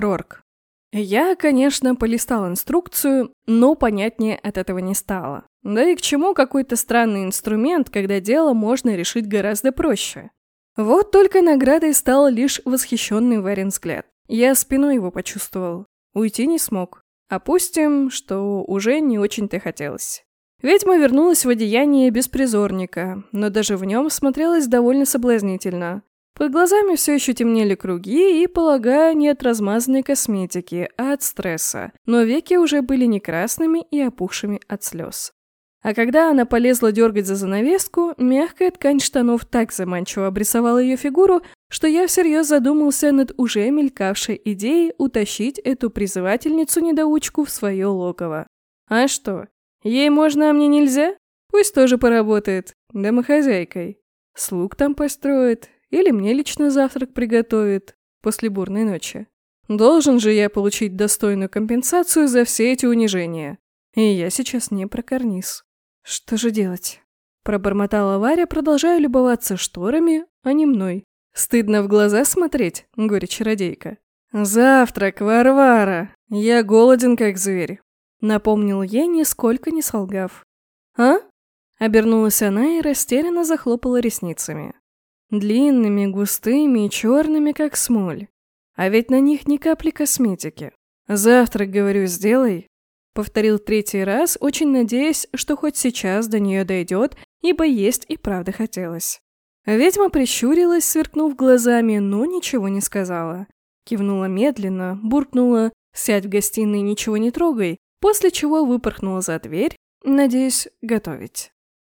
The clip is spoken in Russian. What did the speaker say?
Рорк. Я, конечно, полистал инструкцию, но понятнее от этого не стало. Да и к чему какой-то странный инструмент, когда дело можно решить гораздо проще? Вот только наградой стал лишь восхищенный Варен взгляд. Я спиной его почувствовал. Уйти не смог. Опустим, что уже не очень-то хотелось. Ведьма вернулась в одеяние беспризорника, но даже в нем смотрелась довольно соблазнительно. Под глазами все еще темнели круги и, полагаю, не от размазанной косметики, а от стресса, но веки уже были не красными и опухшими от слез. А когда она полезла дергать за занавеску, мягкая ткань штанов так заманчиво обрисовала ее фигуру, что я всерьез задумался над уже мелькавшей идеей утащить эту призывательницу-недоучку в свое логово. А что, ей можно, а мне нельзя? Пусть тоже поработает, домохозяйкой. Слуг там построит, или мне лично завтрак приготовит после бурной ночи. Должен же я получить достойную компенсацию за все эти унижения. И я сейчас не про карниз. Что же делать? Пробормотала Варя, продолжая любоваться шторами, а не мной. Стыдно в глаза смотреть, горе-чародейка. «Завтрак, Варвара! Я голоден, как зверь!» Напомнил ей, нисколько не солгав. «А?» Обернулась она и растерянно захлопала ресницами. Длинными, густыми и черными, как смоль. А ведь на них ни капли косметики. «Завтрак, говорю, сделай!» Повторил третий раз, очень надеясь, что хоть сейчас до нее дойдет, ибо есть и правда хотелось. Ведьма прищурилась, сверкнув глазами, но ничего не сказала. Кивнула медленно, буркнула «сядь в гостиной, ничего не трогай», после чего выпорхнула за дверь, надеясь готовить.